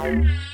Bye.